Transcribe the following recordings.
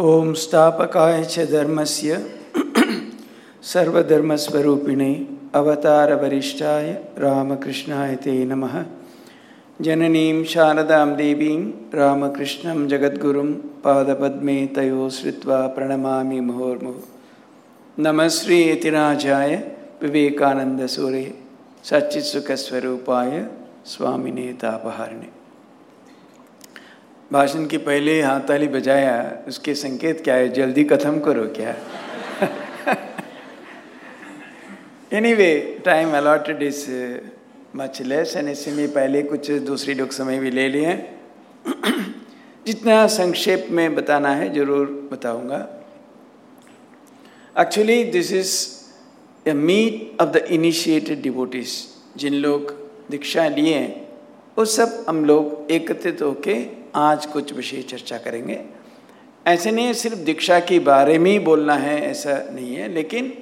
ॐ स्थापकाय च धर्मस्य सर्वधर्मस्वरूपिणे अवतारवरिष्ठाय रामकृष्णाय ते नमः। जननीं शारदां देवीं रामकृष्णं जगद्गुरुं पादपद्मे तयो श्रुत्वा प्रणमामि मुहुर्मुहुः। नमः श्री यतिराजाय विवेकानन्दसूरे सच्चित्सुखस्वरूपाय स्वामिने तापहारिणे। भाषण के पहले हाथ ताली बजाया, उसके संकेत क्या है? जल्दी खत्म करो क्या? Anyway time allotted is much less and इससे में पहले कुछ दूसरी लोग समय भी ले लिए जितना संक्षेप में बताना है, ज़रूर बताऊँगा। Actually this is a meet of the initiated devotees जिन लोग दीक्षा लिए वो सब हम लोग एकत्रित होके आज कुछ विषय चर्चा करेंगे। ऐसे नहीं, सिर्फ़ दीक्षा के बारे में ही बोलना है, ऐसा नहीं है, लेकिन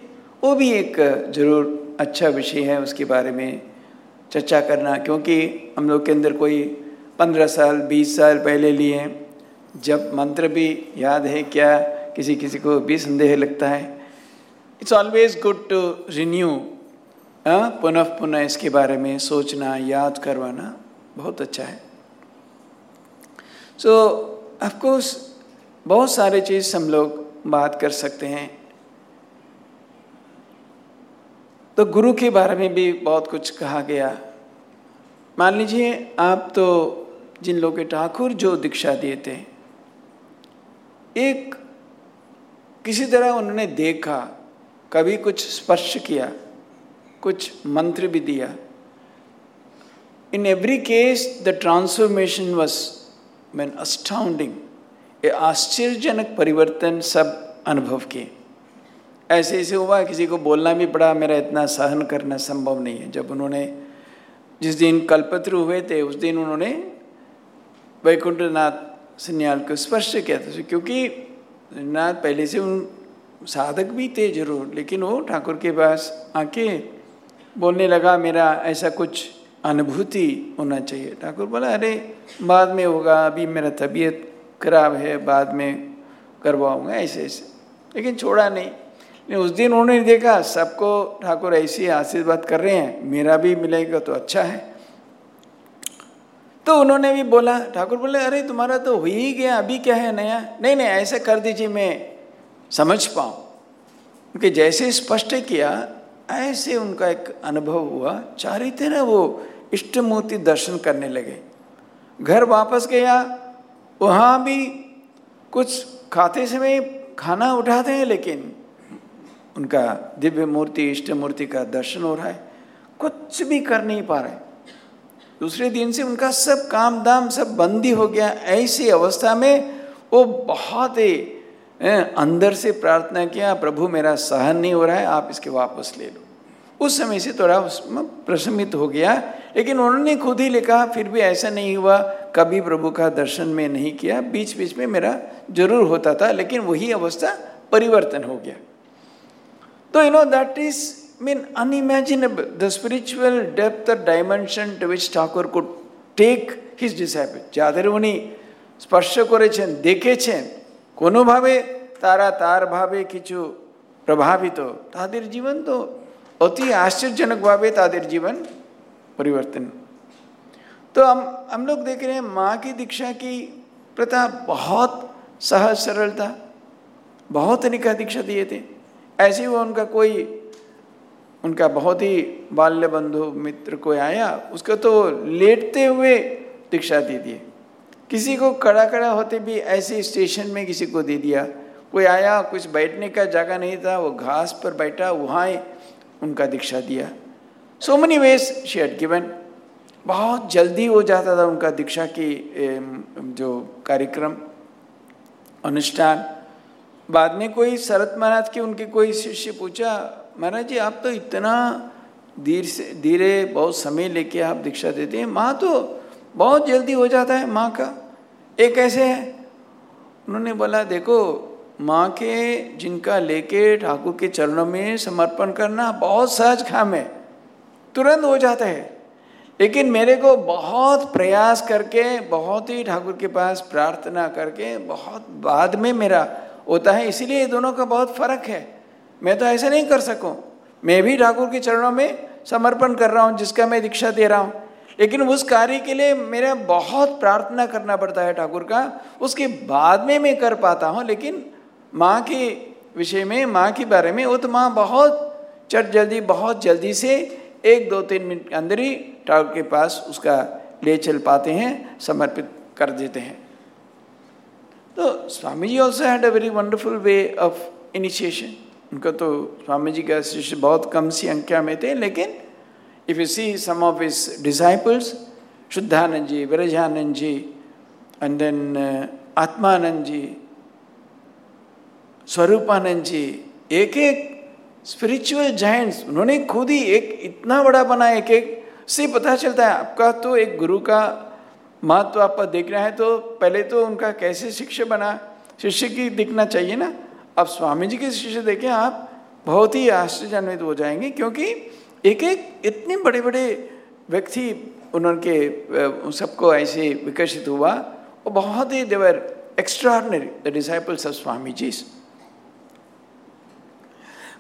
वो भी एक ज़रूर अच्छा विषय है, उसके बारे में चर्चा करना, क्योंकि हम लोग के अंदर कोई पंद्रह साल, बीस साल पहले लिए जब मंत्र भी याद है, क्या किसी किसी को भी संदेह लगता है। It's always good to renew पुनः पुनः इसके बारे में सोचना, याद करवाना, बहुत अच्छा है। सो ऑफकोर्स बहुत सारे चीज़ हम लोग बात कर सकते हैं। तो गुरु के बारे में भी बहुत कुछ कहा गया। मान लीजिए, आप तो जिन लोगों के ठाकुर जो दीक्षा दिए थे, एक किसी तरह उन्होंने देखा, कभी कुछ स्पर्श किया, कुछ मंत्र भी दिया। In every case the transformation was man astounding ये आश्चर्यजनक परिवर्तन सब अनुभव किए। ऐसे ऐसे हुआ, किसी को बोलना भी पड़ा, मेरा इतना सहन करना संभव नहीं है। जब उन्होंने, जिस दिन कल्पत्र हुए थे, उस दिन उन्होंने वैकुंठनाथ सन्याल को स्पर्श किया था। क्योंकि नाथ पहले से उन साधक भी थे ज़रूर, लेकिन वो ठाकुर के पास आके बोलने लगा, मेरा ऐसा कुछ अनुभूति होना चाहिए। ठाकुर बोला, अरे, बाद में होगा, अभी मेरा तबीयत खराब है, बाद में करवाऊँगा, ऐसे ऐसे। लेकिन छोड़ा नहीं। लेकिन उस दिन उन्होंने देखा, सबको ठाकुर ऐसे आशीर्वाद कर रहे हैं, मेरा भी मिलेगा तो अच्छा है। तो उन्होंने भी बोला, ठाकुर बोले, अरे, तुम्हारा तो हो ही गया, अभी क्या है नया? नहीं नहीं, ऐसे कर दीजिए, मैं समझ पाऊँ। क्योंकि जैसे स्पष्ट किया, ऐसे उनका एक अनुभव हुआ। चारी तरह वो इष्ट मूर्ति दर्शन करने लगे। घर वापस गया, वहाँ भी कुछ खाते समय खाना उठाते हैं, लेकिन उनका दिव्य मूर्ति इष्ट मूर्ति का दर्शन हो रहा है। कुछ भी कर नहीं पा रहे। दूसरे दिन से उनका सब काम दाम सब बंदी हो गया। ऐसी अवस्था में वो बहुत ही अंदर से प्रार्थना किया, प्रभु, मेरा सहन नहीं हो रहा है, आप इसके वापस ले लो। उस समय से थोड़ा उसमें प्रशमित हो गया लेकिन उन्होंने खुद ही लिखा फिर भी ऐसा नहीं हुआ कभी प्रभु का दर्शन में नहीं किया बीच बीच में मेरा जरूर होता था लेकिन वही अवस्था परिवर्तन हो गया तो you know that is mean unimaginable the spiritual depth dimension to which Thakur could take his disciple যাদের উনি স্পর্শ করেছেন দেখেছেন কোনোভাবে তারা তার ভাবে কিছু প্রভাবিত তাদের জীবন তো अति आश्चर्यजनक भावे तादर जीवन परिवर्तन। तो हम हम लोग देख रहे हैं माँ की दीक्षा की प्रथा बहुत सहज सरल था, बहुत निका दीक्षा दिए थे। ऐसे ही वो उनका कोई, उनका बहुत ही बाल्य बंधु मित्र कोई आया, उसको तो लेटते हुए दीक्षा दे दिए। किसी को कड़ा कड़ा होते भी ऐसे स्टेशन में किसी को दे दिया। कोई आया, कुछ बैठने का जगह नहीं था, वो घास पर बैठा, वहाँ उनका दीक्षा दिया। So many ways she had given बहुत जल्दी हो जाता था उनका दीक्षा की जो कार्यक्रम, अनुष्ठान। बाद में कोई शरत महाराज के उनके कोई शिष्य पूछा, महाराज जी, आप तो इतना धीर से, धीरे बहुत समय लेके आप दीक्षा देते हैं। माँ तो बहुत जल्दी हो जाता है, माँ का। एक कैसे है? उन्होंने बोला, देखो माँ के, जिनका लेके ठाकुर के चरणों में समर्पण करना बहुत सहज काम है, तुरंत हो जाता है। लेकिन मेरे को बहुत प्रयास करके, बहुत ही ठाकुर के पास प्रार्थना करके, बहुत बाद में मेरा होता है, इसीलिए दोनों का बहुत फ़र्क है। मैं तो ऐसा नहीं कर सकूँ। मैं भी ठाकुर के चरणों में समर्पण कर रहा हूँ, जिसका मैं दीक्षा दे रहा हूँ। लेकिन उस कार्य के लिए मेरा बहुत प्रार्थना करना पड़ता है ठाकुर का, उसके बाद में मैं कर पाता हूँ, लेकिन माँ के विषय में, माँ के बारे में, वो तो माँ बहुत चट जल्दी, बहुत जल्दी से एक, दो, तीन मिनट के अंदर ही ठाकुर के पास उसका ले चल पाते हैं, समर्पित कर देते हैं। तो Swami ji also had a very wonderful way of initiation उनका तो स्वामी जी का शिष्य बहुत कम सी संख्या में थे, लेकिन if you see some of his disciples Shuddhananda ji, Virajananda ji and then Atmananda ji Swarupananda ji एक एक स्पिरिचुअल जाइंट्स उन्होंने खुद ही एक इतना बड़ा बना एक एक से पता चलता है आपका तो एक गुरु का महत्व आप देख रहे हैं तो पहले तो उनका कैसे शिष्य बना शिष्य की दिखना चाहिए ना अब स्वामी जी के शिष्य देखें आप बहुत ही आश्चर्यान्वित हो जाएँगे क्योंकि एक एक इतने बड़े बड़े व्यक्ति उनके सबको ऐसे विकसित हुआ और बहुत ही they were extraordinary the disciples of Swami ji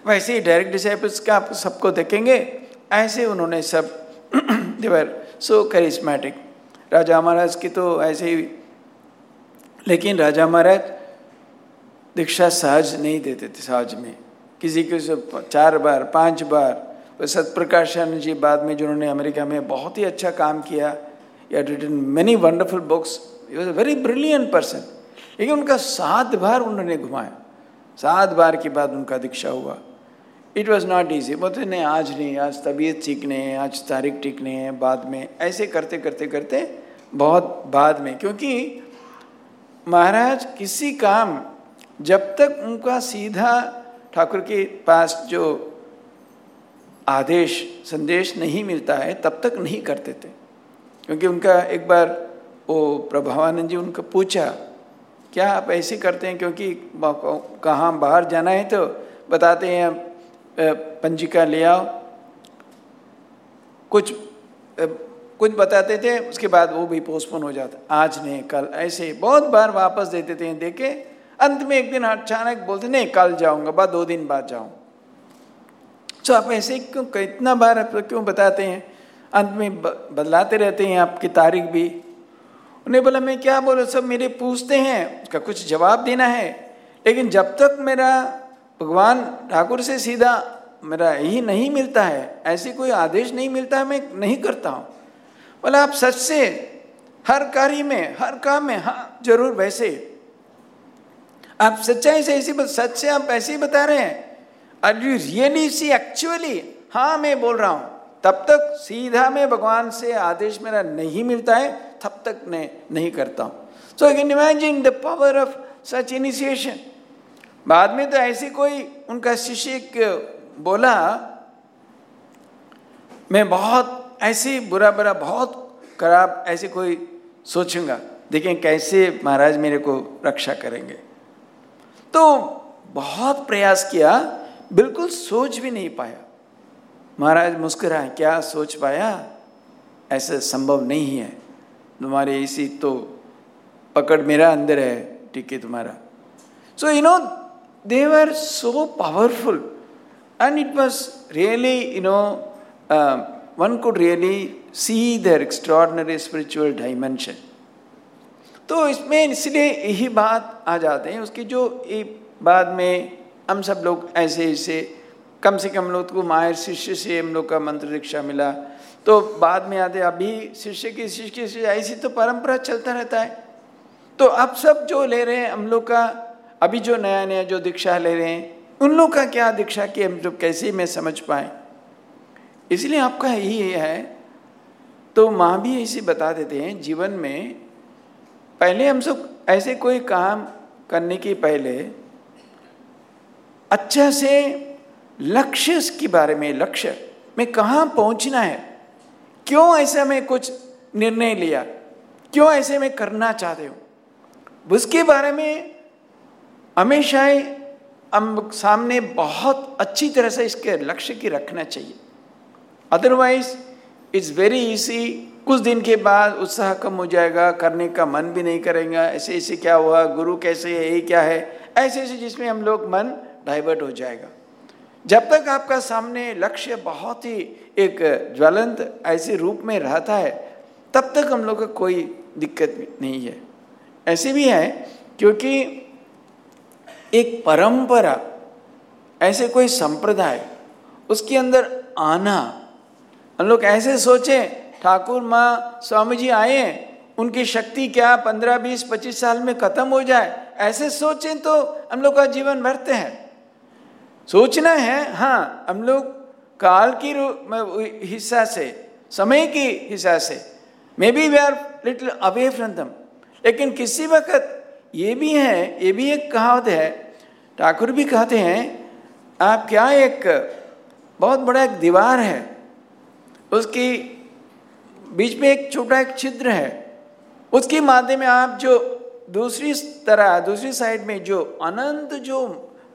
वैसे ही डायरेक्ट डिसाइपल्स का आप सबको देखेंगे, ऐसे उन्होंने सब देवर सो करिस्मेटिक राजा महाराज की तो ऐसे ही, लेकिन राजा महाराज दीक्षा सहज नहीं देते थे सहज में। किसी को चार बार, पाँच बार सत्प्रकाशानंद जी बाद में जिन्होंने अमेरिका में बहुत ही अच्छा काम किया या written many wonderful books he was a very brilliant person लेकिन उनका सात बार उन्होंने घुमाया। सात बार के बाद उनका दीक्षा हुआ। इट वॉज़ नॉट ईजी बोलते, नहीं, आज नहीं, आज तबीयत ठीक नहीं है, आज तारीख ठीक नहीं है, बाद में। ऐसे करते करते करते, बहुत बाद में। क्योंकि महाराज, किसी काम, जब तक उनका सीधा ठाकुर के पास जो आदेश, संदेश नहीं मिलता है, तब तक नहीं करते थे। क्योंकि उनका एक बार वो प्रभावानंद जी उनको पूछा, क्या आप ऐसे करते हैं? क्योंकि कहाँ, बाहर जाना है तो बताते हैं पंजिका ले आओ। कुछ कुछ बताते थे, उसके बाद वो भी पोस्टपोन हो जाता। आज नहीं, कल। ऐसे बहुत बार वापस देते थे, देखे, अंत में एक दिन अचानक बोलते, नहीं, कल जाऊँगा, बाद दो दिन बाद जाऊँ। तो आप ऐसे क्यों इतना बार आप क्यों बताते हैं? अंत में बदलाते रहते हैं आपकी तारीख भी। उन्हें बोला, मैं क्या बोलो, सब मेरे पूछते हैं। उसका कुछ जवाब देना है। लेकिन जब तक मेरा भगवान ठाकुर से सीधा, मेरा यही नहीं मिलता है, ऐसे कोई आदेश नहीं मिलता है, मैं नहीं करता हूँ। बोला, आप सच से हर कार्य में, हर काम में हाँ ज़रूर वैसे। आप सच्चाई से ऐसी सच से आप ऐसे ही बता रहे हैं। Are you really see actually हाँ मैं बोल रहा हूँ। तब तक सीधा मैं भगवान से आदेश मेरा नहीं मिलता है, तब तक मैं नहीं करता हूँ। So I can imagine the power of such initiation बाद में तो ऐसी कोई उनका शिष्य बोला, मैं बहुत ऐसे बुरा बुरा, बहुत खराब ऐसे कोई सोचूँगा। देखें कैसे महाराज मेरे को रक्षा करेंगे। तो बहुत प्रयास किया, बिल्कुल सोच भी नहीं पाया। महाराज मुस्कुराए, क्या सोच पाया? ऐसा संभव नहीं है। तुम्हारे इसी तो पकड़ मेरा अंदर है, ठीक है तुम्हारा। So you know they were so powerful. And it was really, you know, uh, one could really see their extraordinary spiritual dimension. तो इसमें इसलिए यही बात आ जाते हैं उसकी जो बाद में हम सब लोग ऐसे ऐसे कम से कम लोग को मायर शिष्य से हम लोग का मंत्र दीक्षा मिला तो बाद में आते अभी शिष्य की शिष्य से ऐसी तो परंपरा चलता रहता है तो अब सब जो ले रहे हैं हम लोग का अभी जो नया नया जो दीक्षा ले रहे हैं, उन लोग का क्या दीक्षा की हम जो कैसे में समझ पाए? इसलिए आपका यही है। तो माँ भी ऐसे बता देते हैं जीवन में, पहले हम सब ऐसे कोई काम करने के पहले अच्छा से लक्ष्य के बारे में, लक्ष्य में कहाँ पहुँचना है? क्यों ऐसा मैं कुछ निर्णय लिया? क्यों ऐसे मैं करना चाहते हूँ? उसके बारे में हमेशा हम सामने बहुत अच्छी तरह से इसके लक्ष्य की रखना चाहिए। अदरवाइज़ इट्स वेरी इजी कुछ दिन के बाद उत्साह कम हो जाएगा, करने का मन भी नहीं करेगा। ऐसे ऐसे क्या हुआ, गुरु कैसे है, ये क्या है? ऐसे ऐसे जिसमें हम लोग मन डाइवर्ट हो जाएगा। जब तक आपका सामने लक्ष्य बहुत ही एक ज्वलंत ऐसे रूप में रहता है, तब तक हम लोग का कोई दिक्कत नहीं है। ऐसे भी है, क्योंकि एक परंपरा, ऐसे कोई संप्रदाय, उसके अंदर आना। हम लोग ऐसे सोचे, ठाकुर, माँ स्वामी जी आए, उनकी शक्ति क्या पंद्रह, बीस, पच्चीस साल में खत्म हो जाए? ऐसे सोचें तो हम लोग का जीवन भरते हैं। सोचना है हाँ हम लोग काल की हिस्सा से, समय की हिस्सा से, maybe we are little away from them लेकिन किसी वक्त ये भी है, ये भी एक कहावत है। ठाकुर भी कहते हैं, आप क्या एक बहुत बड़ा एक दीवार है, उसकी बीच में एक छोटा एक छिद्र है, उसके माध्यम में आप जो दूसरी तरह, दूसरी साइड में जो अनंत जो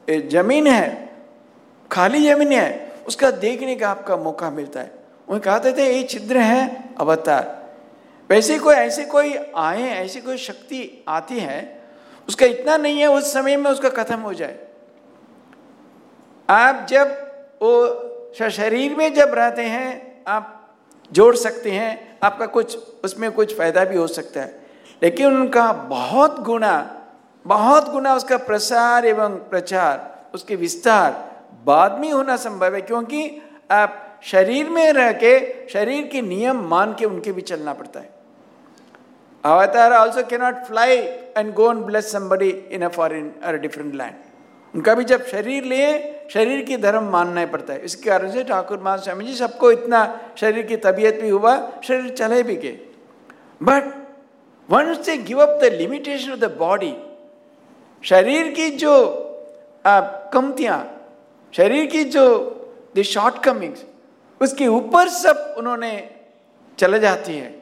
ज़मीन है, खाली ज़मीन है, उसका देखने का आपका मौका मिलता है। वो कहते थे, ये छिद्र है अवतार। वैसे कोई, ऐसे कोई आए, ऐसी कोई शक्ति आती है उसका इतना नहीं है, उस समय में उसका खत्म हो जाए। आप जब वो शरीर में जब रहते हैं, आप जोड़ सकते हैं, आपका कुछ, उसमें कुछ फ़ायदा भी हो सकता है। लेकिन उनका बहुत गुना बहुत गुना उसका प्रसार एवं प्रचार, उसके विस्तार बाद में होना संभव है, क्योंकि आप शरीर में रह के, शरीर के नियम मान के उनके भी चलना पड़ता है। Also cannot fly and go and bless somebody in a foreign or a different land. उनका भी जब शरीर लिए, शरीर की धर्म मानना पड़ता है। इसके कारण से ठाकुर मान स्वामी जी सबको इतना शरीर की तबीयत भी हुआ, शरीर चले भी गए। But once they give up the limitation of the body शरीर की जो कमतियाँ, शरीर की जो द शॉर्ट कमिंग्स उसके ऊपर सब उन्होंने चले जाती है।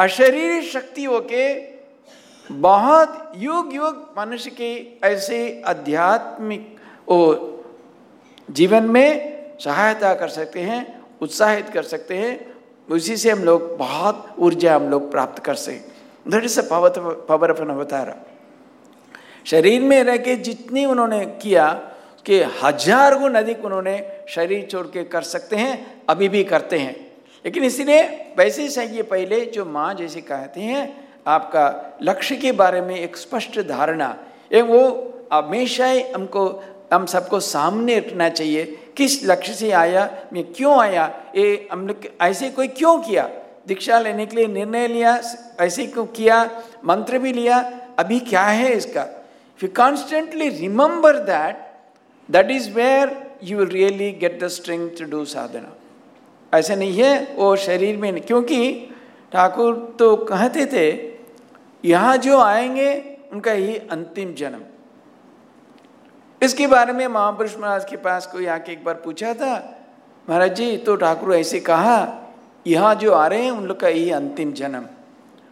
अशरीर शक्तियों के बहुत युग युग मनुष्य के ऐसे आध्यात्मिक जीवन में सहायता कर सकते हैं, उत्साहित कर सकते हैं। उसी से हम लोग बहुत ऊर्जा हम लोग प्राप्त कर सकें। दैट इज़ पावर ऑफ़ अवतार शरीर में रह के जितनी उन्होंने किया कि हज़ार गुण अधिक उन्होंने शरीर छोड़ के कर सकते हैं, अभी भी करते हैं। लेकिन इसीलिए वैसे चाहिए पहले जो माँ जैसे कहते हैं, आपका लक्ष्य के बारे में एक स्पष्ट धारणा एवं वो हमेशा ही हमको, हम सबको सामने रखना चाहिए, किस लक्ष्य से आया, मैं क्यों आया, ये हम लोग ऐसे कोई क्यों किया? दीक्षा लेने के लिए निर्णय लिया, ऐसे क्यों किया, मंत्र भी लिया, अभी क्या है इसका? If you constantly remember that that is where you will really get the strength to do sadhana ऐसे नहीं है वो शरीर में नहीं। क्योंकि ठाकुर तो कहते थे, यहाँ जो आएँगे, उनका ही अंतिम जन्म। इसके बारे में महापुरुष महाराज के पास कोई आके एक बार पूछा था, महाराज जी तो ठाकुर ऐसे कहा, यहाँ जो आ रहे हैं, उन लोग का यही अंतिम जन्म।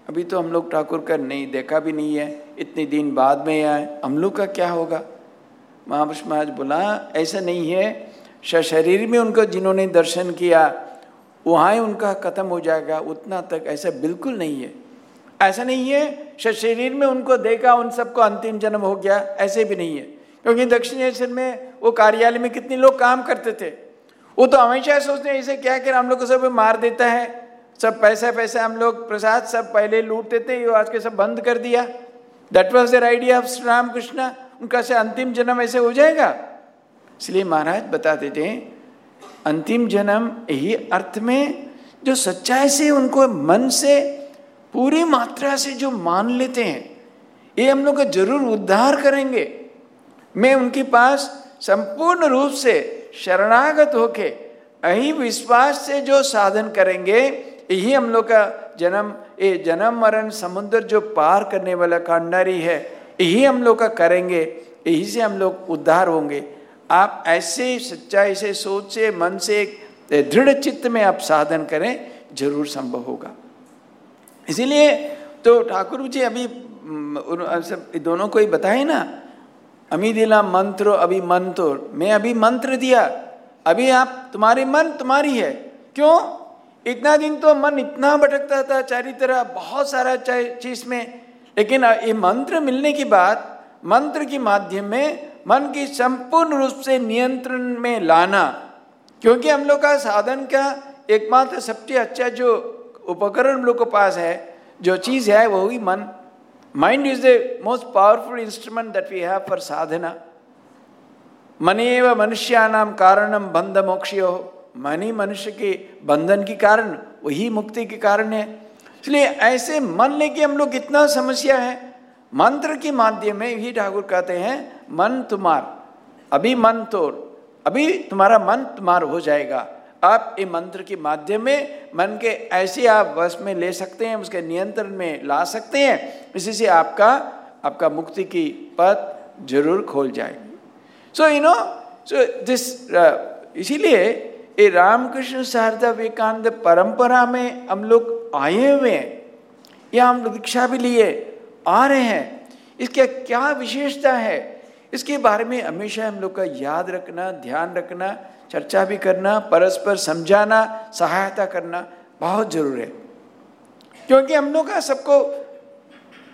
अभी तो हम लोग ठाकुर का नहीं, देखा भी नहीं है, इतने दिन बाद में आए, हम लोग का क्या होगा? महापुरुष महाराज बोला ऐसा नहीं है। शरीर में उनको जिन्होंने दर्शन किया वहाँ ही उनका खत्म हो जाएगा, उतना तक, ऐसा बिल्कुल नहीं है। ऐसा नहीं है शरीर में उनको देखा, उन सबको अंतिम जन्म हो गया, ऐसे भी नहीं है। क्योंकि दक्षिणेश्वर में वो कार्यालय में कितने लोग काम करते थे, वो तो हमेशा सोचते हैं ऐसे क्या कर, हम लोग को सब मार देता है। सब पैसा पैसा, हम लोग प्रसाद सब पहले लूटते थे ये आज के सब बंद कर दिया। That was the idea of Shri Ramakrishna उनका से अंतिम जन्म ऐसे हो जाएगा। इसलिए महाराज बता देते थे अंतिम जन्म यही अर्थ में जो सच्चाई से उनको मन से, पूरी मात्रा से जो मान लेते हैं, ये हम लोग का ज़रूर उद्धार करेंगे। मैं उनके पास संपूर्ण रूप से शरणागत होके यही विश्वास से जो साधन करेंगे, यही हम लोग का जन्म, ये जन्म मरण समुद्र जो पार करने वाला कांडारी है, यही हम लोग का करेंगे, यही से हम लोग उद्धार होंगे। आप ऐसे सच्चाई से सोचे, मन से दृढ़ चित्त में आप साधन करें, ज़रूर संभव होगा। इसीलिए तो ठाकुर जी अभी सब दोनों को ही बताए ना। अमी दिला मंत्र, अभी मंत्र मैं अभी मंत्र दिया। अभी आप, तुम्हारी मन तुम्हारी है। क्यों? इतना दिन तो मन इतना भटकता था चारी तरह बहुत सारा चीज़ में। लेकिन ये मंत्र मिलने के बाद, मंत्र के माध्यम में मन की संपूर्ण रूप से नियंत्रण में लाना, क्योंकि हम लोग का साधन का एकमात्र सबसे अच्छा जो उपकरण हम लोग के पास है, जो चीज़ है, वो ही मन। Mind is the most powerful instrument that we have for sadhana. मनेव मनुष्यानाम कारणम बंध मोक्ष हो मन ही मनुष्य के बंधन के कारण, वही मुक्ति के कारण है। इसलिए ऐसे मन लेके हम लोग इतना समस्या है मंत्र के माध्यम में ही ठाकुर कहते हैं, मन तुम्हार, अभी मन तोड़, अभी तुम्हारा मन तुम्हार हो जाएगा। आप ये मंत्र के माध्यम में मन के ऐसे आप वश में ले सकते हैं, उसके नियंत्रण में ला सकते हैं, इसी से आपका आपका मुक्ति की पथ ज़रूर खोल जाएगी। So you know so this इसीलिए ये रामकृष्ण शारदा विवेकानंद परंपरा में हम लोग आए हुए हैं। या हम दीक्षा भी लिए। आ रहे हैं। इसके क्या विशेषता है? इसके बारे में हमेशा हम लोग का याद रखना, ध्यान रखना, चर्चा भी करना, परस्पर समझाना, सहायता करना बहुत ज़रूरी है। क्योंकि हम लोग का सबको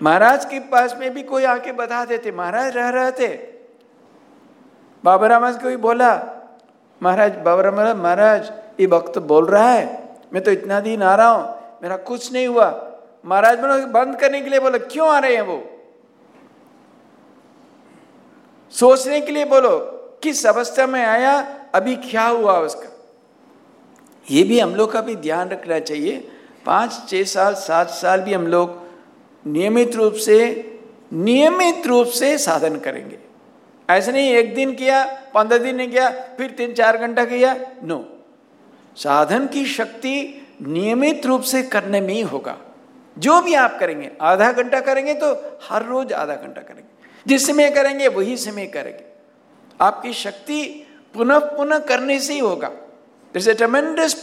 महाराज के पास में भी कोई आके बता देते, महाराज रह रहे थे। बाबा राम कोई बोला, महाराज बाबा राम महाराज, ये भक्त बोल रहा है, मैं तो इतना दिन आ रहा हूँ, मेरा कुछ नहीं हुआ महाराज बोलो, बंद करने के लिए बोलो, क्यों आ रहे हैं वो? सोचने के लिए बोलो, किस अवस्था में आया, अभी क्या हुआ उसका? ये भी हम लोग का भी ध्यान रखना चाहिए। पाँच, छह साल, सात साल भी हम लोग नियमित रूप से, नियमित रूप से साधन करेंगे। ऐसे नहीं, एक दिन किया, पंद्रह दिन ने किया, फिर तीन, चार घंटा किया नो साधन की शक्ति नियमित रूप से करने में ही होगा। जो भी आप करेंगे, आधा घंटा करेंगे तो हर रोज आधा घंटा करेंगे। जिस समय करेंगे, वही समय करेंगे। आपकी शक्ति पुनः पुनः करने से ही होगा। This a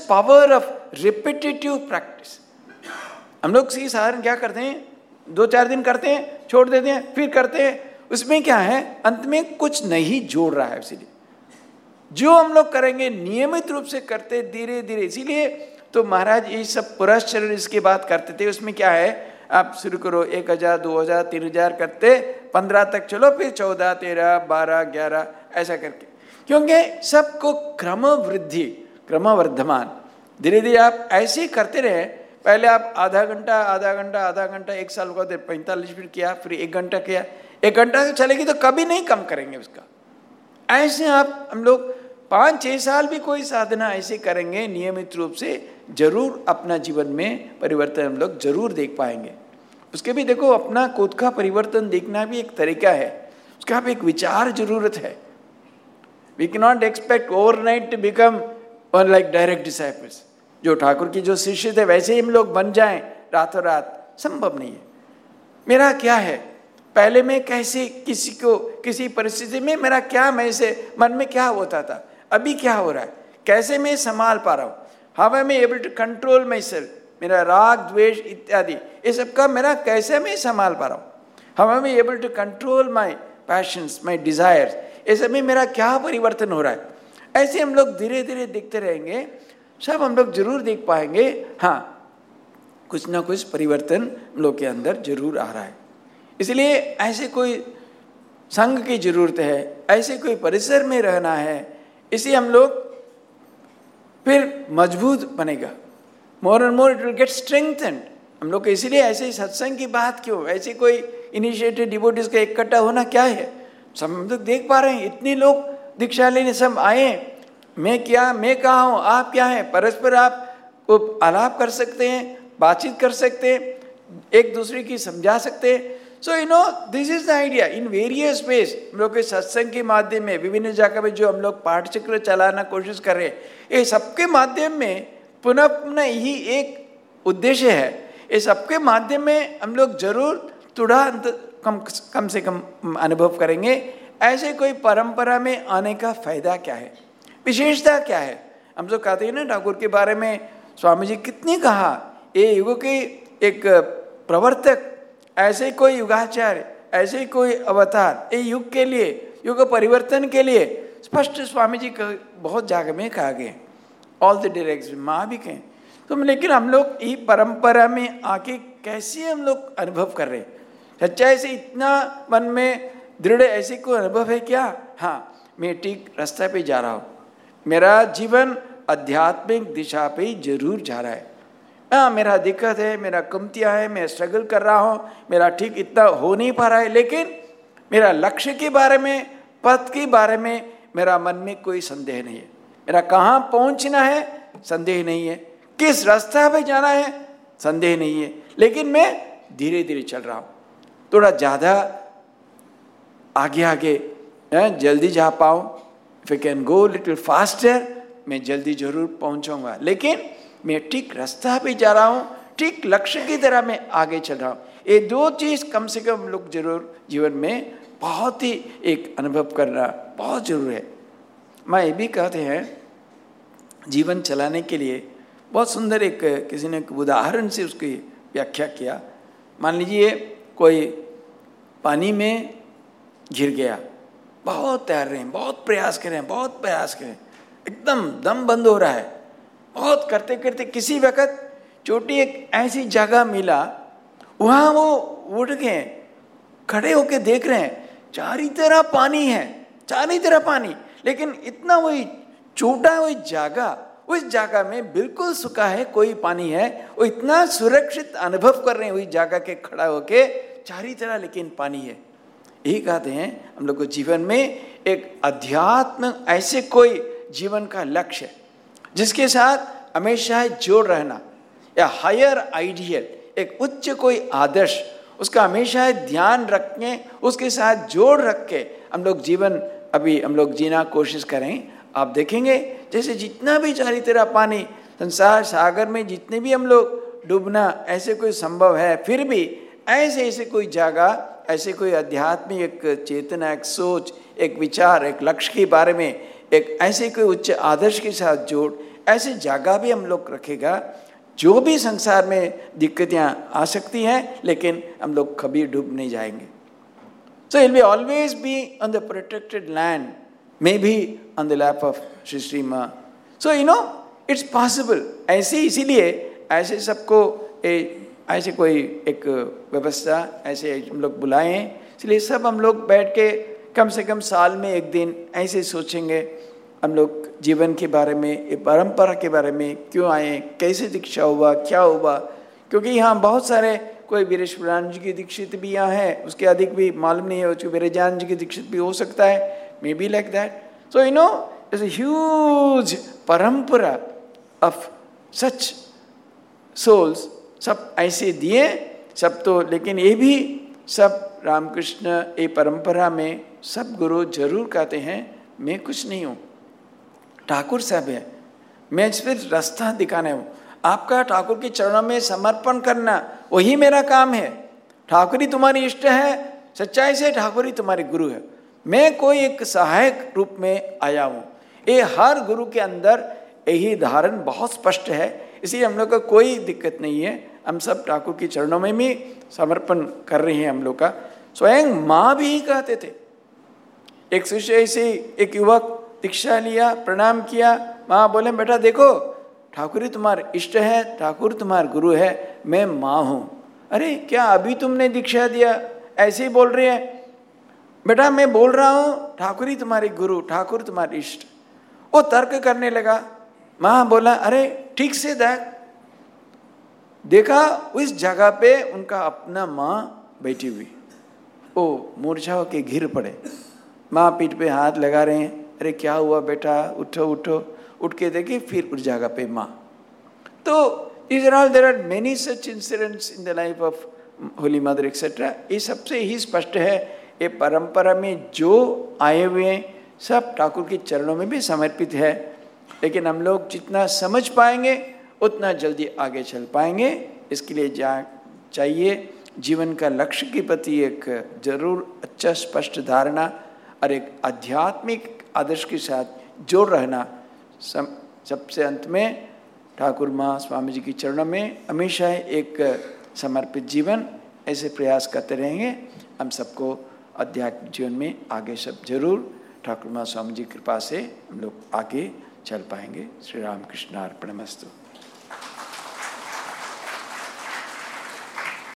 power of repetitive practice हम लोग सी साधारण क्या करते हैं? दो चार दिन करते हैं, छोड़ देते हैं, फिर करते हैं। उसमें क्या है? अंत में कुछ नहीं जोड़ रहा है, इसीलिए। जो हम लोग करेंगे, नियमित रूप से करते धीरे धीरे इसीलिए तो महाराज ये सब पुरस्चरण इसकी बात करते थे। उसमें क्या है? आप शुरू करो, एक हज़ार, दो हज़ार, तीन हज़ार करते, पंद्रह तक चलो, फिर चौदह, तेरह, बारह, ग्यारह, ऐसा करके। क्योंकि सबको क्रम वृद्धि क्रम वर्धमान धीरे धीरे आप ऐसे ही करते रहे, पहले आप आधा घंटा आधा घंटा आधा घंटा, एक साल को पैंतालीस मिनट किया, फिर एक घंटा किया। एक घंटा चलेगी तो कभी नहीं कम करेंगे उसका। ऐसे आप, हम लोग पाँच छः साल भी कोई साधना ऐसे करेंगे, नियमित रूप से ज़रूर अपना जीवन में परिवर्तन हम लोग ज़रूर देख पाएँगे। उसके भी देखो, अपना खुद का परिवर्तन देखना भी एक तरीका है। उसका भी एक विचार ज़रूरत है। We can not expect overnight to become one like direct disciples जो ठाकुर की जो शिष्य थे, वैसे ही हम लोग बन जाएँ, रातों रात। संभव नहीं है। मेरा क्या है? पहले मैं कैसे किसी को, किसी परिस्थिति में मेरा क्या, मैं से मन में क्या होता था? अभी क्या हो रहा है? कैसे मैं संभाल पा रहा हूँ? How am able to control myself मेरा राग, द्वेष इत्यादि। ये सब का मेरा कैसे मैं संभाल पा रहा हूँ? How am able to control my passions my desires ये सब में मेरा क्या परिवर्तन हो रहा है? ऐसे हम लोग धीरे धीरे देखते रहेंगे। सब हम लोग ज़रूर देख पाएँगे। हाँ कुछ ना कुछ परिवर्तन हम लोग के अंदर ज़रूर आ रहा है। इसलिए ऐसे कोई संघ की ज़रूरत है, ऐसे कोई परिसर में रहना है, इसी हम लोग फिर मज़बूत बनेगा। More and more it will get strengthened हम लोग इसीलिए ऐसे ही सत्संग की बात क्यों? ऐसे कोई इनिशिएटिव डिबोटिस का इकट्ठा होना क्या है? सब हम लोग देख पा रहे हैं, इतने लोग दीक्षा लेने सब आए मैं क्या, मैं कहा हूँ? आप क्या हैं? परस्पर आप आलाप कर सकते हैं, बातचीत कर सकते हैं, एक दूसरे की समझा सकते हैं। So you know this is the idea in various ways हम लोग के सत्संग के माध्यम में, विभिन्न जगह में जो हम लोग पाठचक्र चलाना कोशिश कर रहे हैं, ये सबके माध्यम में पुनः पुनः यही एक उद्देश्य है। ये सबके माध्यम में हम लोग ज़रूर थोड़ा कम कम से कम अनुभव करेंगे। ऐसे कोई परंपरा में आने का फ़ायदा क्या है? विशेषता क्या है? हम जो कहते हैं ना, ठाकुर के बारे में स्वामी जी कितने कहा, ये युग के एक प्रवर्तक ऐसे कोई युगाचार्य, ऐसे कोई अवतार, ये युग के लिए, युग परिवर्तन के लिए, स्पष्ट स्वामी जी का बहुत जाग में कहा गए ऑल द डायरेक्ट माँ भी कहें। तो लेकिन हम लोग ये परंपरा में आके कैसे हम लोग अनुभव कर रहे हैं? सच्चाई से इतना मन में दृढ़ ऐसे कोई अनुभव है क्या? हाँ मैं ठीक रास्ते पे जा रहा हूँ। मेरा जीवन आध्यात्मिक दिशा पे ज़रूर जा रहा है। हाँ मेरा दिक्कत है, मेरा कमतियाँ है, मैं स्ट्रगल कर रहा हूँ, मेरा ठीक इतना हो नहीं पा रहा है, लेकिन मेरा लक्ष्य के बारे में, पथ के बारे में मेरा मन में कोई संदेह नहीं है। मेरा कहाँ पहुँचना है, संदेह नहीं है। किस रास्ता पे जाना है, संदेह नहीं है। लेकिन मैं धीरे धीरे चल रहा हूँ। थोड़ा ज़्यादा आगे आगे जल्दी जा पाऊँ। If you can go little faster मैं जल्दी ज़रूर पहुँचूँगा। लेकिन मैं ठीक रास्ता पे जा रहा हूँ, ठीक लक्ष्य की तरह मैं आगे चल रहा हूँ। ये दो चीज़ कम से कम लोग ज़रूर जीवन में बहुत ही एक अनुभव करना बहुत ज़रूर है। मैं ये भी कहते हैं, जीवन चलाने के लिए बहुत सुंदर एक किसी ने उदाहरण से उसकी व्याख्या किया। मान लीजिए कोई पानी में घिर गया, बहुत तैर रहे हैं, बहुत प्रयास कर रहे हैं, बहुत प्रयास कर रहे हैं, एकदम दम बंद हो रहा है। बहुत करते करते किसी वक्त चोटी एक ऐसी जगह मिला, वहाँ वो उठ गए, खड़े होके देख रहे हैं, चारी तरह पानी है, चारी तरह पानी, लेकिन इतना वही छोटा वही जगह उस जगह में बिल्कुल सुखा है, कोई पानी है, वो इतना सुरक्षित अनुभव कर रहे हैं वही जगह के खड़ा होके, चारी तरह लेकिन पानी है। यही कहते हैं, हम लोग को जीवन में एक अध्यात्म ऐसे कोई जीवन का लक्ष्य जिसके साथ हमेशा जोड़ रहना, या हायर आइडियल एक उच्च कोई आदर्श, उसका हमेशा ध्यान रखें, उसके साथ जोड़ रख। के हम लोग जीवन, अभी हम लोग जीना कोशिश करें, आप देखेंगे, जैसे जितना भी चारी तरह पानी, संसार सागर में जितने भी हम लोग डूबना, ऐसे कोई संभव है, फिर भी ऐसे ऐसे कोई जगह, ऐसे कोई आध्यात्मिक एक चेतना, एक सोच, एक विचार, एक लक्ष्य के बारे में एक ऐसे कोई उच्च आदर्श के साथ जोड़, ऐसे जगह भी हम लोग रखेगा, जो भी संसार में दिक्कतें आ सकती हैं, लेकिन हम लोग कभी डूब नहीं जाएँगे। So I'll be always be on the protected land maybe on the lap of Shri Shri Maa so you know it's possible ऐसे, इसीलिए ऐसे सबको ऐसे कोई एक व्यवस्था, ऐसे हम लोग बुलाए, इसलिए सब हम लोग बैठ के कम से कम साल में एक दिन ऐसे सोचेंगे, हम लोग जीवन के बारे में परंपरा के बारे में क्यों आए कैसे दीक्षा हुआ, क्या हुआ? क्योंकि यहाँ बहुत सारे, कोई वीरेश जी की दीक्षित भी यहाँ है, उसके अधिक भी मालूम नहीं है उसको वीरजान जी की दीक्षित भी हो सकता है maybe like that so you know is huge parampara of such souls सब ऐसे दिए, सब तो लेकिन ये भी सब रामकृष्ण, ये परंपरा में सब गुरु ज़रूर कहते हैं, मैं कुछ नहीं हूँ। ठाकुर साहब है। मैं फिर रास्ता दिखाने हूँ। आपका ठाकुर के चरणों में समर्पण करना, वही मेरा काम है। ठाकुर ही तुम्हारी इष्ट है, सच्चाई से ठाकुर ही तुम्हारे गुरु है। मैं कोई एक सहायक रूप में आया हूँ। ये हर गुरु के अंदर यही धारण बहुत स्पष्ट है, इसलिए हम लोग का कोई दिक्कत नहीं है। हम सब ठाकुर के चरणों में भी समर्पण कर रहे हैं हम लोग का। स्वयं माँ भी कहते थे एक शिष्य ऐसे एक युवक दीक्षा लिया, प्रणाम किया। माँ बोले, बेटा, देखो, ठाकुर तुम्हारे इष्ट है, ठाकुर तुम्हार गुरु है, मैं माँ हूँ। अरे, क्या अभी तुमने दीक्षा दिया? ऐसे ही बोल रहे हैं? बेटा, मैं बोल रहा हूँ, ठाकुर ही तुम्हारे गुरु, ठाकुर तुम्हारे इष्ट। वो तर्क करने लगा। माँ बोला, अरे, ठीक से देख। देखा, उस जगह पे उनका अपना माँ बैठी हुई। ओ मूर्छा के घिर पड़े। माँ पीठ पे हाथ लगा रहे हैं। अरे, क्या हुआ बेटा? उठो उठो। उठ के देखे फिर उस जगह पे माँ। तो is all there are many such incidents in the life of holy mother etcetera ये सबसे ही स्पष्ट है, ये परंपरा में जो आए हुए सब ठाकुर के चरणों में भी समर्पित है। लेकिन हम लोग जितना समझ पाएँगे, उतना जल्दी आगे चल पाएँगे। इसके लिए जा, चाहिए, जीवन का लक्ष्य के प्रति एक ज़रूर अच्छा स्पष्ट धारणा और एक आध्यात्मिक आदर्श के साथ जोड़ रहना सबसे अंत में ठाकुर माँ स्वामी जी के चरणों में हमेशा एक समर्पित जीवन, ऐसे प्रयास करते रहेंगे। हम सबको आध्यात्मिक जीवन में आगे सब ज़रूर ठाकुर माँ स्वामी जी कृपा से हम लोग आगे चल पाएँगे। श्री राम कृष्ण अर्पणमस्तु